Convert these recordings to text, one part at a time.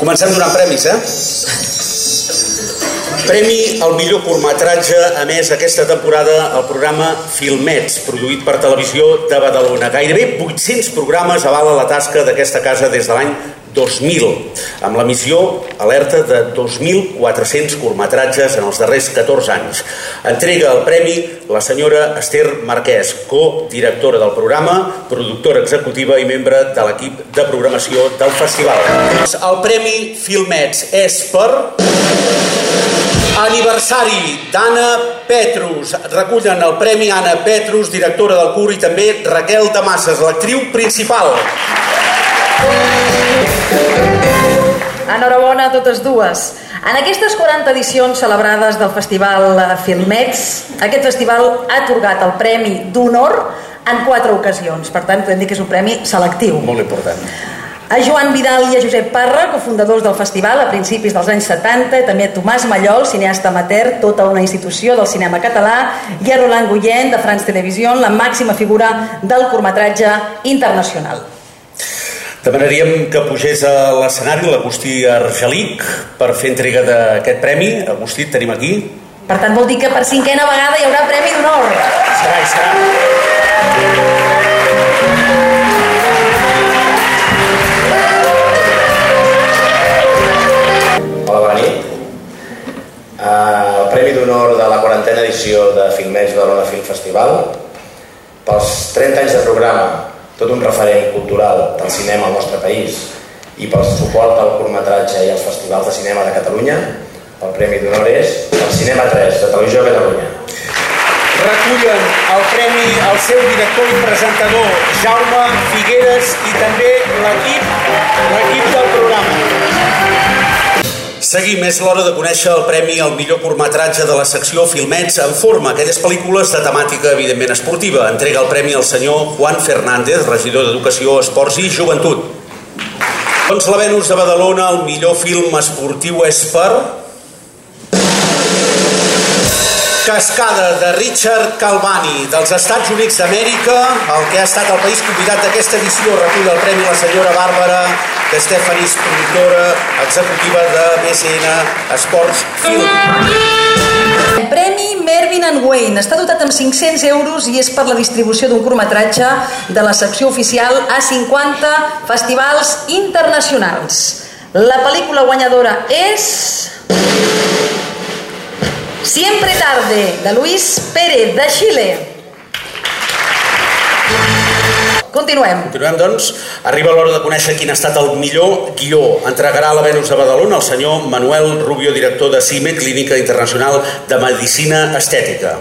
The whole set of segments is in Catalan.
Comencem donant premis, eh? Premi al millor curtmetratge emès aquesta temporada al programa Filmets, produït per Televisió de Badalona. Gairebé 800 programes avala la tasca d'aquesta casa des de l'any 2000, amb la missió alerta de 2.400 curtmetratges en els darrers 14 anys. Entrega el premi la senyora Esther Marquès, co-directora del programa, productora executiva i membre de l'equip de programació del festival. El premi Filmets és per... Aniversari d'Anna Petrus. Recullen el Premi Anna Petrus, directora del CUR, i també Raquel de l'actriu principal. Enhorabona a totes dues. En aquestes 40 edicions celebrades del Festival Filmets, aquest festival ha atorgat el Premi d'Honor en quatre ocasions. Per tant, podem dir que és un premi selectiu. Molt important. A Joan Vidal i a Josep Parra, cofundadors del festival a principis dels anys 70, també a Tomàs Mallol, cineasta amateur, tota una institució del cinema català, i a Roland Guillén, de France Televisió, la màxima figura del curtmetratge internacional. Demanaríem que pugés a l'escenari l'Agustí Argelic per fer entrega d'aquest premi. Agustí, et tenim aquí. Per tant, vol dir que per cinquena vegada hi haurà Premi d'Honor. Serà, i serà. Hola, bona nit. Uh, el Premi d'Honor de la quarantena edició de Filmets Barcelona Film Festival pels 30 anys de programa, tot un referent cultural del cinema al nostre país i pel suport al curtmetratge i als festivals de cinema de Catalunya, el Premi d'Honor és el Cinema 3 de Televisió Catalunya. Recullen el premi al seu director i presentador, Jaume Figueres, i també l'equip l'equip del programa. Seguim, és l'hora de conèixer el premi al millor curtmetratge de la secció Filmets en forma, aquelles pel·lícules de temàtica evidentment esportiva. Entrega el premi al senyor Juan Fernández, regidor d'Educació, Esports i Joventut. Doncs la Venus de Badalona, el millor film esportiu és per... Cascada, de Richard Calvani, dels Estats Units d'Amèrica, el que ha estat el país convidat d'aquesta edició, recull el premi la senyora Bàrbara de Stefanis, productora executiva de BCN Esports Film. El Premi Mervyn and Wayne està dotat amb 500 euros i és per la distribució d'un curtmetratge de la secció oficial a 50 festivals internacionals. La pel·lícula guanyadora és... Siempre tarde, de Luis Pérez, de Xile. Continuem. Continuem, doncs. Arriba l'hora de conèixer quin ha estat el millor guió. Entregarà a la Venus de Badalona el senyor Manuel Rubio, director de CIME, Clínica Internacional de Medicina Estètica.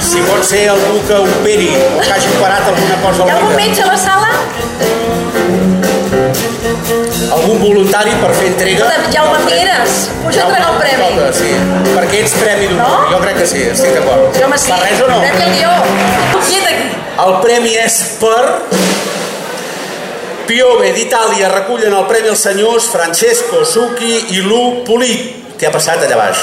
Si pot ser algú que operi o que hagi operat alguna cosa Hi ha al algun metge a la sala? Voluntari per fer entrega... Escolta, Jaume Figueres, puja a entregar el premi. Escolta, sí, perquè ets premi d'honor. No? Jo crec que sí, estic d'acord. Sí, home, sí. Per res o no? Premi al guió. Quiet aquí. El premi és per... Piove d'Itàlia recullen el premi els senyors Francesco Succhi i Lu Pulit. Què ha passat allà baix?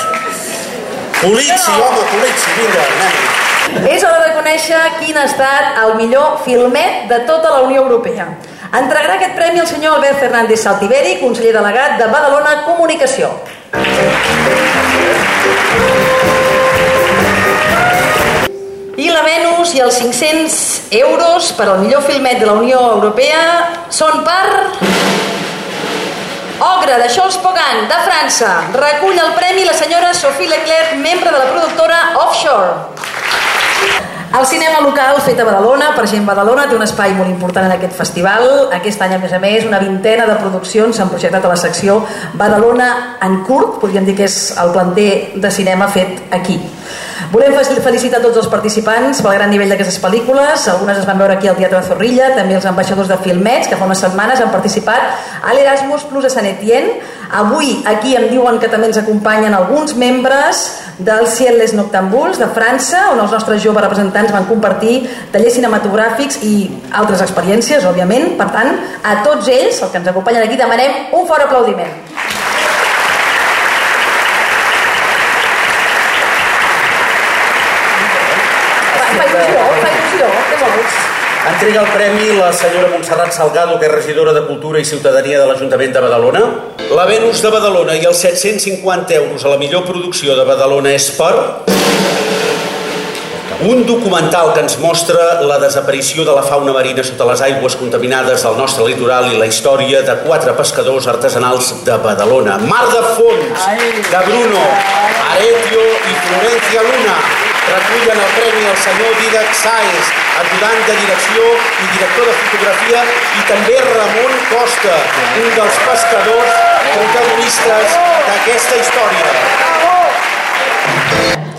Pulitzi, home, Pulitzi, vinga, anem. És hora de conèixer quin ha estat el millor filmet de tota la Unió Europea. Entregarà aquest premi el senyor Albert Fernández Saltiveri, conseller delegat de Badalona Comunicació. I la Venus i els 500 euros per al millor filmet de la Unió Europea són per... Ogre, de Charles Pogan, de França. Recull el premi la senyora Sophie Leclerc, membre de la productora Offshore. El cinema local fet a Badalona, per gent Badalona, té un espai molt important en aquest festival. Aquest any, a més a més, una vintena de produccions s'han projectat a la secció Badalona en curt, podríem dir que és el planter de cinema fet aquí. Volem fel- felicitar tots els participants pel gran nivell d'aquestes pel·lícules. Algunes es van veure aquí al Teatre de Zorrilla, també els ambaixadors de Filmets, que fa unes setmanes han participat a l'Erasmus Plus a Sant Etienne. Avui aquí em diuen que també ens acompanyen alguns membres del Ciel Noctambuls de França, on els nostres joves representants van compartir tallers cinematogràfics i altres experiències, òbviament. Per tant, a tots ells, els que ens acompanyen aquí, demanem un fort aplaudiment. Fa, fa il·lusió, fa il·lusió, què vols? Entrega el premi la senyora Montserrat Salgado, que és regidora de Cultura i Ciutadania de l'Ajuntament de Badalona. La Venus de Badalona i els 750 euros a la millor producció de Badalona és per... Un documental que ens mostra la desaparició de la fauna marina sota les aigües contaminades del nostre litoral i la història de quatre pescadors artesanals de Badalona. Mar de Fons, de Bruno, Aretio i Florencia Luna. Recullen el premi al senyor Didac Sáenz, ajudant de direcció i director de fotografia, i també Ramon Costa, un dels pescadors protagonistes d'aquesta història.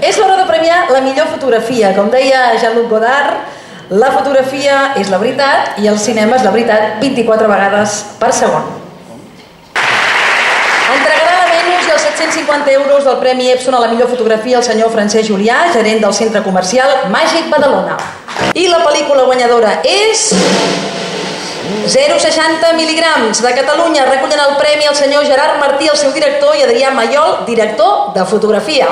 És l'hora de premiar la millor fotografia. Com deia Jean-Luc Godard, la fotografia és la veritat i el cinema és la veritat 24 vegades per segon. Entregarà la Venus i els 750 euros del Premi Epson a la millor fotografia el senyor Francesc Julià, gerent del centre comercial Màgic Badalona. I la pel·lícula guanyadora és... 0,60 mil·ligrams de Catalunya recullen el premi al senyor Gerard Martí, el seu director, i Adrià Mayol, director de fotografia.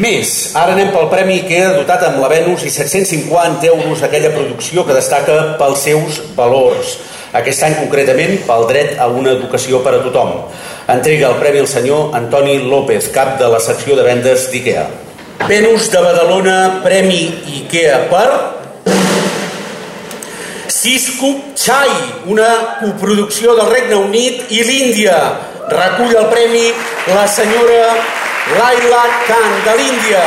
Més, ara anem pel premi que ha dotat amb la Venus i 750 euros aquella producció que destaca pels seus valors. Aquest any concretament pel dret a una educació per a tothom. Entrega el premi al senyor Antoni López, cap de la secció de vendes d'IKEA. Venus de Badalona, premi IKEA per Cisco Chai, una coproducció del Regne Unit i l'Índia. Recull el premi la senyora Laila Khan, de l'Índia.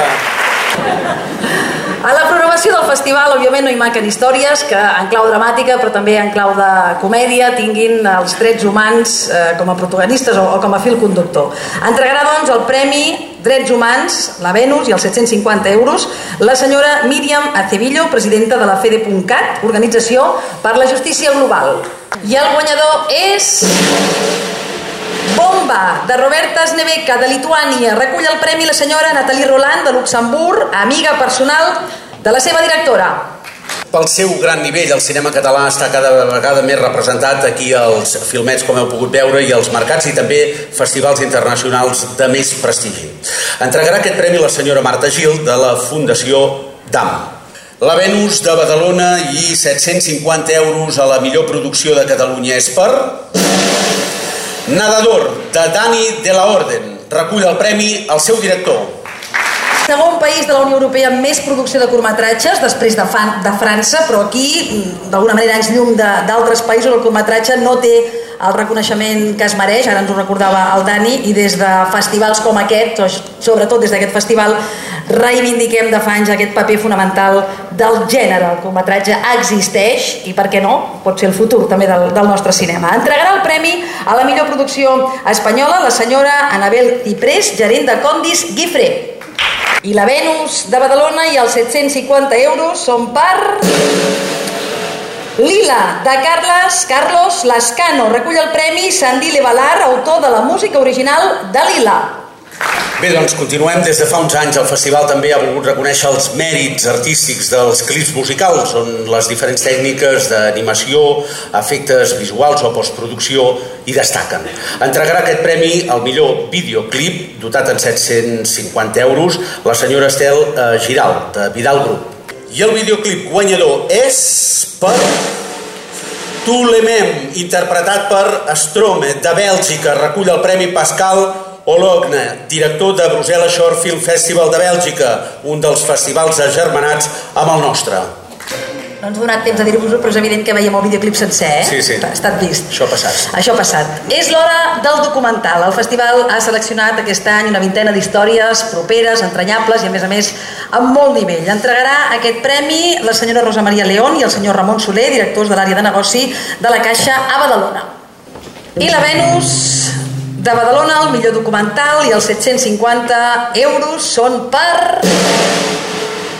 A la programació del festival, òbviament, no hi manquen històries que en clau dramàtica, però també en clau de comèdia, tinguin els drets humans eh, com a protagonistes o, o com a fil conductor. Entregarà, doncs, el Premi Drets Humans, la Venus i els 750 euros, la senyora Míriam Acevillo, presidenta de la FEDE.cat, Organització per la Justícia Global. I el guanyador és... Bomba, de Roberta Sneveca, de Lituània. Recull el premi la senyora Nathalie Roland, de Luxemburg, amiga personal de la seva directora. Pel seu gran nivell, el cinema català està cada vegada més representat aquí als filmets, com heu pogut veure, i als mercats i també festivals internacionals de més prestigi. Entregarà aquest premi la senyora Marta Gil, de la Fundació DAM. La Venus de Badalona i 750 euros a la millor producció de Catalunya és per... Nadador, de Dani de la Orden. Recull el premi al seu director. Segon país de la Unió Europea amb més producció de curtmetratges, després de, fan, de França, però aquí, d'alguna manera, ens llum d'altres països, el curtmetratge no té el reconeixement que es mereix, ara ens ho recordava el Dani, i des de festivals com aquest, sobretot des d'aquest festival, reivindiquem de fa anys aquest paper fonamental del gènere. El curtmetratge existeix i, per què no, pot ser el futur també del, del nostre cinema. Entregarà el premi a la millor producció espanyola la senyora Anabel Ciprés, gerent de Condis Guifré. I la Venus de Badalona i els 750 euros són per... Lila, de Carles Carlos Lascano. Recull el premi Sandy Levalar, autor de la música original de Lila. Bé, doncs continuem. Des de fa uns anys el festival també ha volgut reconèixer els mèrits artístics dels clips musicals, on les diferents tècniques d'animació, efectes visuals o postproducció hi destaquen. Entregarà aquest premi al millor videoclip, dotat en 750 euros, la senyora Estel eh, Giral, de Vidal Group. I el videoclip guanyador és per Tu l'Emem, interpretat per Strome, de Bèlgica, recull el Premi Pascal Ologne, director de Brussels Short Film Festival de Bèlgica, un dels festivals agermanats amb el nostre. No ens ha donat temps de dir-vos-ho, però és evident que veiem el videoclip sencer, eh? Sí, sí. Ha estat vist. Això ha passat. Això ha passat. És l'hora del documental. El festival ha seleccionat aquest any una vintena d'històries properes, entranyables i, a més a més, amb molt nivell. Entregarà aquest premi la senyora Rosa Maria León i el senyor Ramon Soler, directors de l'àrea de negoci de la Caixa a Badalona. I la Venus de Badalona, el millor documental i els 750 euros són per...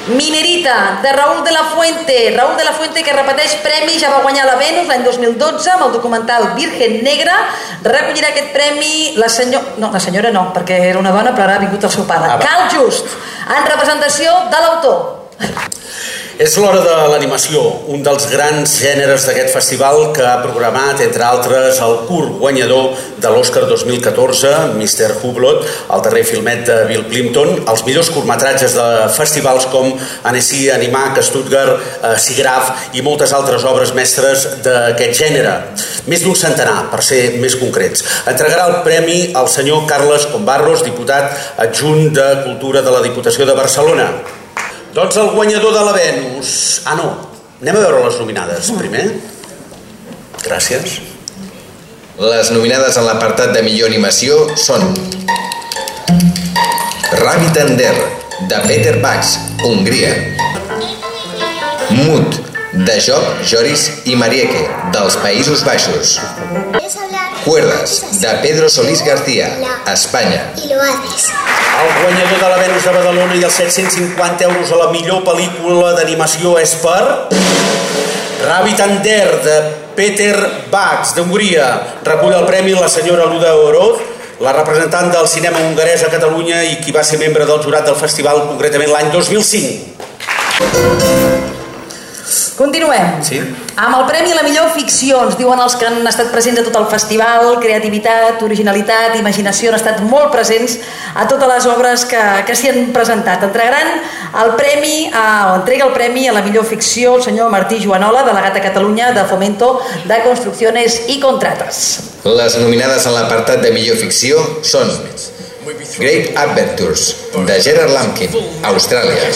Minerita, de Raúl de la Fuente. Raúl de la Fuente, que repeteix premi, ja va guanyar la Venus l'any 2012 amb el documental Virgen Negra. Recollirà aquest premi la senyora... No, la senyora no, perquè era una dona, però ara ha vingut el seu pare. Ah. Cal Just, en representació de l'autor. És l'hora de l'animació, un dels grans gèneres d'aquest festival que ha programat, entre altres, el curt guanyador de l'Oscar 2014, Mr. Hublot, el darrer filmet de Bill Clinton, els millors curtmetratges de festivals com Annecy, Animac, Stuttgart, eh, Sigraf i moltes altres obres mestres d'aquest gènere. Més d'un centenar, per ser més concrets. Entregarà el premi al senyor Carles Combarros, diputat adjunt de Cultura de la Diputació de Barcelona. Doncs el guanyador de la Venus... Ah, no. Anem a veure les nominades, primer. Gràcies. Les nominades en l'apartat de millor animació són Rabbit and Dare, de Peter Bax, Hongria. Mut, de Job, Joris i Marieke, dels Països Baixos. Cuerdas, de Pedro Solís García, Espanya. Y lo haces. El guanyador de la Venus de Badalona i els 750 euros a la millor pel·lícula d'animació és per... Rabbit and Dare, de Peter Bax, d'Hongria. Recull el premi la senyora Luda Oroz, la representant del cinema hongarès a Catalunya i qui va ser membre del jurat del festival concretament l'any 2005. Continuem. Sí. Amb el Premi a la millor ficció, ens diuen els que han estat presents a tot el festival, creativitat, originalitat, imaginació, han estat molt presents a totes les obres que, que s'hi han presentat. Entregaran el premi, a, o entrega el premi a la millor ficció el senyor Martí Joanola, delegat a Catalunya de Fomento de Construcciones i Contrates. Les nominades en l'apartat de millor ficció són Great Adventures, de Gerard Lampkin, Austràlia.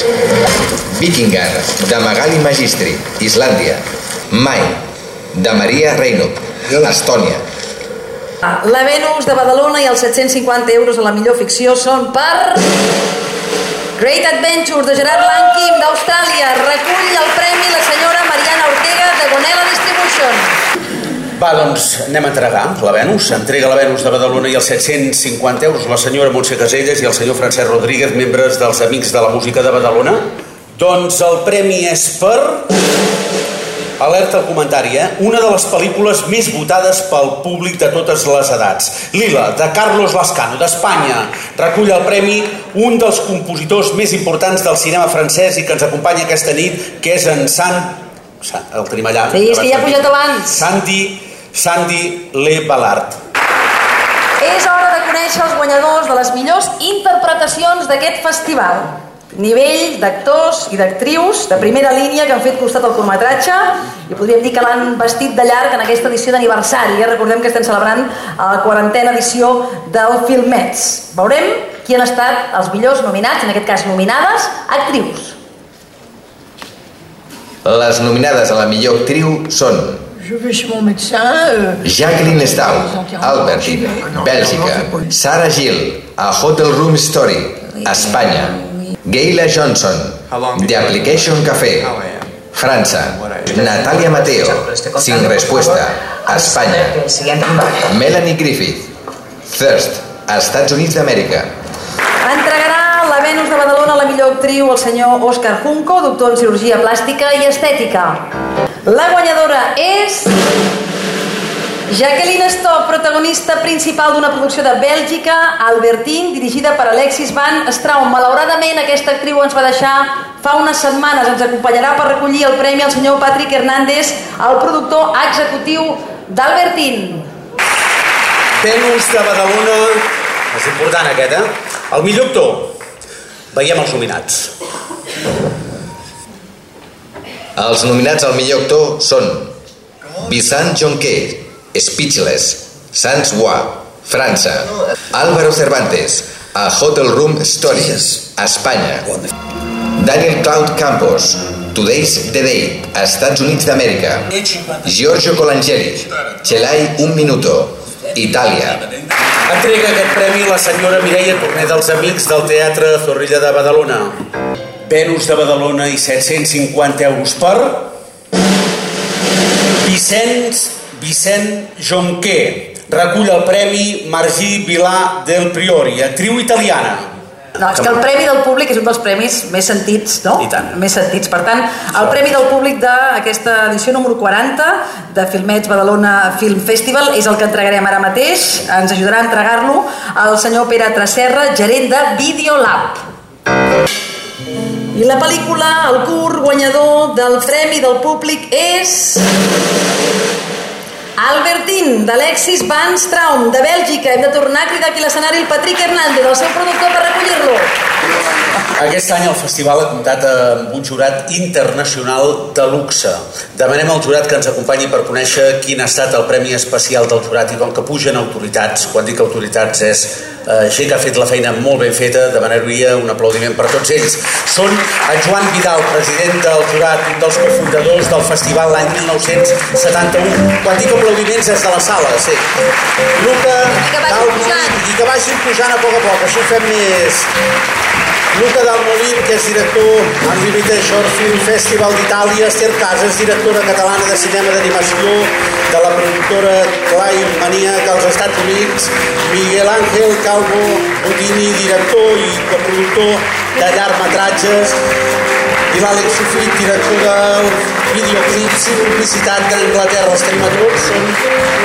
Vikingar, de Magali Magistri, Islàndia. Mai, de Maria Reynup, Estònia. La Venus de Badalona i els 750 euros a la millor ficció són per... Great Adventures de Gerard Lankim d'Austràlia. Recull el premi la senyora Mariana Ortega de Gonela Distribution. Va, doncs anem a entregar la Venus. Entrega la Venus de Badalona i els 750 euros la senyora Montse Caselles i el senyor Francesc Rodríguez, membres dels Amics de la Música de Badalona. Doncs el premi és per... Alerta al comentari, eh? Una de les pel·lícules més votades pel públic de totes les edats. Lila, de Carlos Lascano, d'Espanya. Recull el premi un dels compositors més importants del cinema francès i que ens acompanya aquesta nit, que és en Sant... Sa- El tenim allà. Sí, és que ja ha pujat abans. Sandy, Sandy Le Ballard. És hora de conèixer els guanyadors de les millors interpretacions d'aquest festival. Nivell d'actors i d'actrius de primera línia que han fet costat al curtmetratge i podríem dir que l'han vestit de llarg en aquesta edició d'aniversari. Eh? Recordem que estem celebrant la quarantena edició del Filmets. Veurem qui han estat els millors nominats, en aquest cas nominades, actrius. Les nominades a la millor actriu són Je vais chez mon médecin. euh, Jacqueline Stau, Albertine, Bèlgica. Sarah Gill, a Hotel Room Story, Espanya. Gayla Johnson, The Application Café, França. Natalia Mateo, Sin Respuesta, Espanya. Melanie Griffith, Thirst, Estats Units d'Amèrica. Entregarà la Venus de Badalona a la millor actriu el senyor Òscar Junco, doctor en cirurgia plàstica i estètica. La guanyadora és... Jacqueline Stock, protagonista principal d'una producció de Bèlgica, Albertine, dirigida per Alexis Van Straum. Malauradament, aquesta actriu ens va deixar fa unes setmanes. Ens acompanyarà per recollir el premi al senyor Patrick Hernández, el productor executiu d'Albertine. Venus de Badalona. És important aquest, eh? El millor actor. Veiem els nominats. Els nominats al millor actor són Vincent Jonquet, Speechless, Sans Wa, França, Álvaro Cervantes, a Hotel Room Stories, Espanya, Daniel Cloud Campos, Today's the Day, Estats Units d'Amèrica, Giorgio Colangeli, Chelai Un Minuto, Itàlia, Entrega aquest premi la senyora Mireia Torner dels Amics del Teatre Zorrilla de Badalona. Venus de Badalona i 750 euros per... Vicenç Vicent Jonquer. Recull el premi Margí Vilà del Priori, actriu italiana. No, és que el Premi del Públic és un dels premis més sentits, no? I tant. Més sentits. Per tant, el Premi del Públic d'aquesta edició número 40 de Filmets Badalona Film Festival és el que entregarem ara mateix. Ens ajudarà a entregar-lo el senyor Pere Tresserra, gerent de Videolab. I la pel·lícula, el curt guanyador del Premi del Públic és... Albertin, d'Alexis Van Straum, de Bèlgica. Hem de tornar a cridar aquí l'escenari el Patrick Hernández, el seu productor, per recollir-lo. Aquest any el festival ha comptat amb un jurat internacional de luxe. Demanem al jurat que ens acompanyi per conèixer quin ha estat el premi especial del jurat i com que pugen autoritats, quan dic autoritats és eh, gent que ha fet la feina molt ben feta, demanaria un aplaudiment per tots ells. Són en Joan Vidal, president del jurat, un dels cofundadors del festival l'any 1971. Quan dic aplaudiments és de la sala, sí. Luca, que vagin pujant. i que vagin pujant a poc a poc, així ho fem més. Luca Dalmolin, que és director Unlimited Short Film Festival d'Itàlia, Esther Casas, directora catalana de cinema d'animació de la productora Clive Maniac als Estats Units, Miguel Ángel Calvo Budini, director i coproductor de llargmetratges, i l'Àlex Sofit, director del videoclips i publicitat d'Anglaterra. Els tenim a tots, són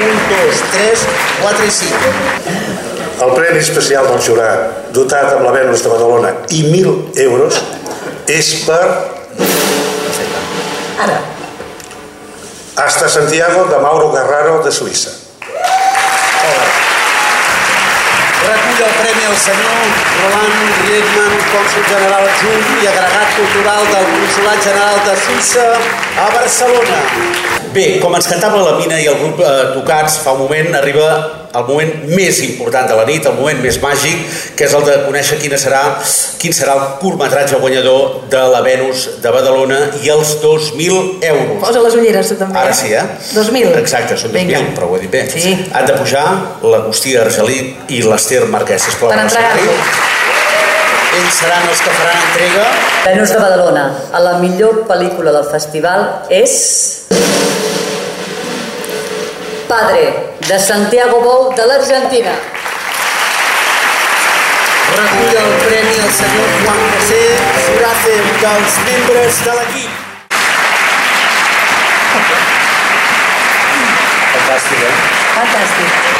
1, 2, 3, 4 i 5. El Premi Especial del Jurat, dotat amb la Venus de Badalona i 1.000 euros, és per Ara. Hasta Santiago de Mauro Garraro de Suïssa. Recull el premi el senyor Roland Riedman, cònsul general adjunt i agregat cultural del Consolat General de Suïssa a Barcelona. Bé, com ens cantava la Mina i el grup eh, Tocats fa un moment, arriba el moment més important de la nit, el moment més màgic, que és el de conèixer quina serà, quin serà el curtmetratge guanyador de la Venus de Badalona i els 2.000 euros. Posa les ulleres, tu també. Ara sí, eh? 2.000. Exacte, són 2.000, Vinga. però ho he dit bé. Sí. Han de pujar l'Agustí Argelí i l'Ester Marquès, sisplau. Per entregar-lo. Ells seran els que faran entrega. Venus de Badalona, a la millor pel·lícula del festival és... Padre, de Santiago Bou, de l'Argentina. Recull el premi el senyor Juan José Surace, un dels membres de l'equip. Fantàstic, eh? Fantàstic.